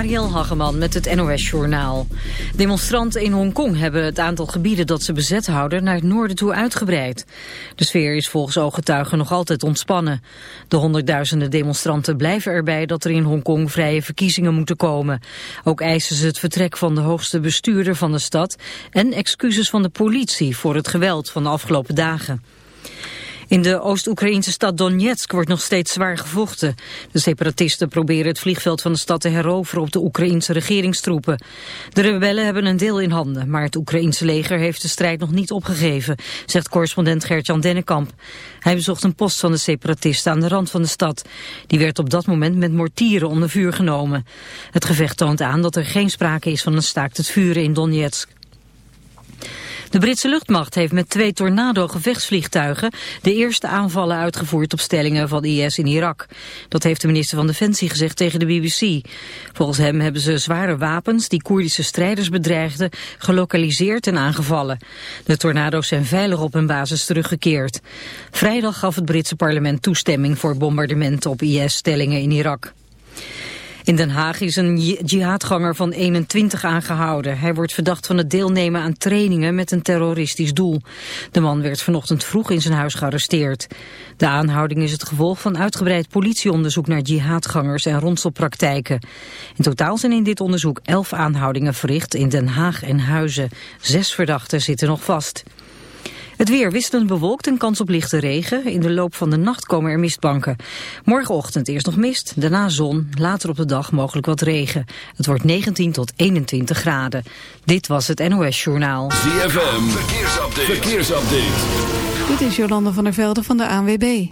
Marielle Hageman met het NOS Journaal. Demonstranten in Hongkong hebben het aantal gebieden dat ze bezet houden naar het noorden toe uitgebreid. De sfeer is volgens ooggetuigen nog altijd ontspannen. De honderdduizenden demonstranten blijven erbij dat er in Hongkong vrije verkiezingen moeten komen. Ook eisen ze het vertrek van de hoogste bestuurder van de stad en excuses van de politie voor het geweld van de afgelopen dagen. In de Oost-Oekraïnse stad Donetsk wordt nog steeds zwaar gevochten. De separatisten proberen het vliegveld van de stad te heroveren op de Oekraïnse regeringstroepen. De rebellen hebben een deel in handen, maar het Oekraïense leger heeft de strijd nog niet opgegeven, zegt correspondent Gert-Jan Dennekamp. Hij bezocht een post van de separatisten aan de rand van de stad. Die werd op dat moment met mortieren onder vuur genomen. Het gevecht toont aan dat er geen sprake is van een staakt het vuren in Donetsk. De Britse luchtmacht heeft met twee Tornado-gevechtsvliegtuigen de eerste aanvallen uitgevoerd op stellingen van IS in Irak. Dat heeft de minister van Defensie gezegd tegen de BBC. Volgens hem hebben ze zware wapens die Koerdische strijders bedreigden gelokaliseerd en aangevallen. De tornado's zijn veilig op hun basis teruggekeerd. Vrijdag gaf het Britse parlement toestemming voor bombardementen op IS-stellingen in Irak. In Den Haag is een jihadganger van 21 aangehouden. Hij wordt verdacht van het deelnemen aan trainingen met een terroristisch doel. De man werd vanochtend vroeg in zijn huis gearresteerd. De aanhouding is het gevolg van uitgebreid politieonderzoek naar jihadgangers en rondselpraktijken. In totaal zijn in dit onderzoek 11 aanhoudingen verricht in Den Haag en Huizen. Zes verdachten zitten nog vast. Het weer wisselend bewolkt en kans op lichte regen. In de loop van de nacht komen er mistbanken. Morgenochtend eerst nog mist, daarna zon, later op de dag mogelijk wat regen. Het wordt 19 tot 21 graden. Dit was het NOS Journaal. ZFM, verkeersupdate. verkeersupdate. Dit is Jolande van der Velde van de ANWB.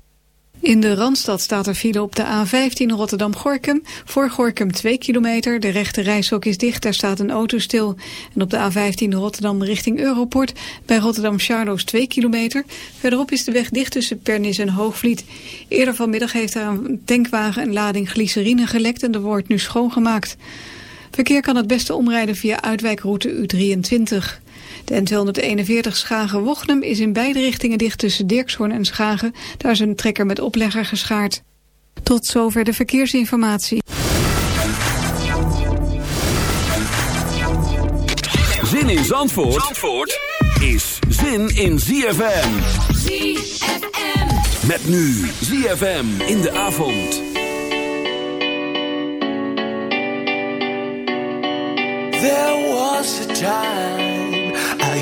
In de Randstad staat er file op de A15 Rotterdam-Gorkum. Voor Gorkum 2 kilometer. De rechte reishok is dicht, daar staat een auto stil. En op de A15 Rotterdam richting Europort. Bij Rotterdam-Charloes 2 kilometer. Verderop is de weg dicht tussen Pernis en Hoogvliet. Eerder vanmiddag heeft daar een tankwagen een lading glycerine gelekt... en er wordt nu schoongemaakt. Verkeer kan het beste omrijden via uitwijkroute U23. De N241 Schagen-Wochnum is in beide richtingen dicht tussen Dirkshoorn en Schagen. Daar is een trekker met oplegger geschaard. Tot zover de verkeersinformatie. Zin in Zandvoort, Zandvoort is zin in ZFM. ZFM. Met nu ZFM in de avond. There was a time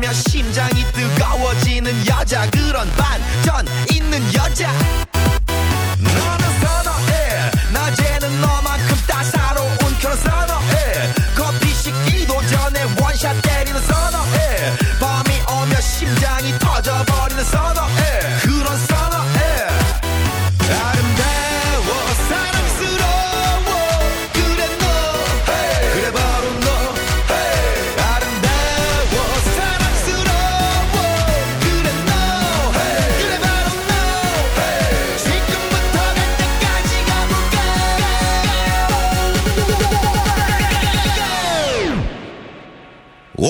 보면 심장이 뜨거워지는 여자 그런 반전 있는 여자. 너는 선어해. 낮에는 너만큼 따사로운 그런 선어해. 커피 식기도 전에 원샷 때리는 선어해. 밤이 오면 심장이 터져버리는 선어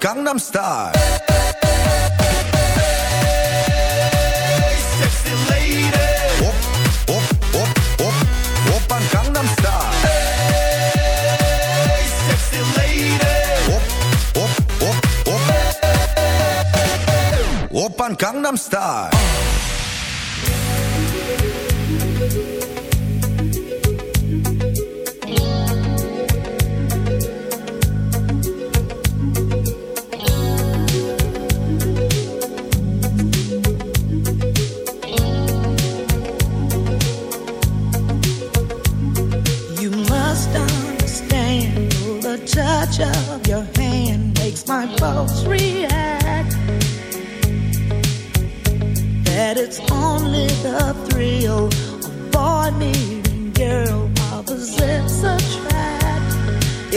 Gangnam star. Op, op, op, op, op van Gangnam Style. Gangnam Style.